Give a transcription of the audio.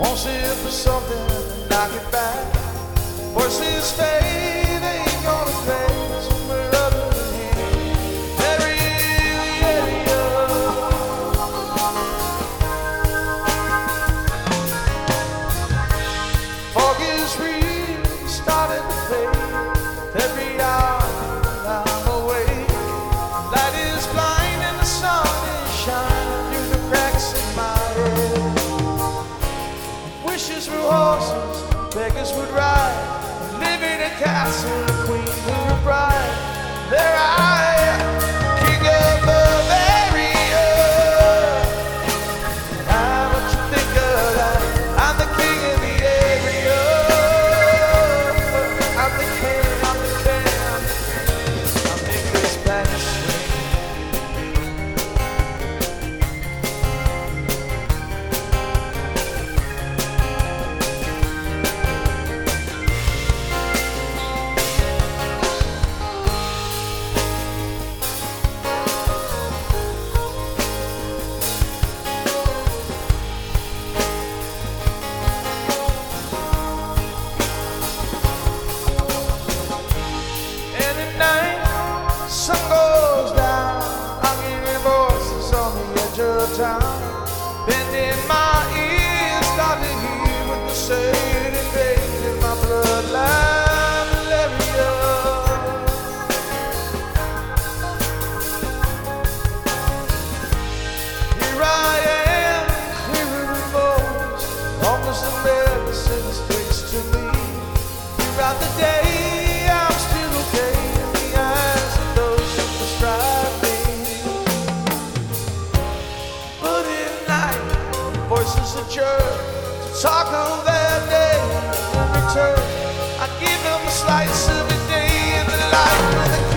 Won't see if there's something knock it back. Where's fading? beggars would ride, live in a castle. town, bending my ears, stop to hear what they say. It my bloodline. Almost a medicine sticks to me. slice of the day in the life of the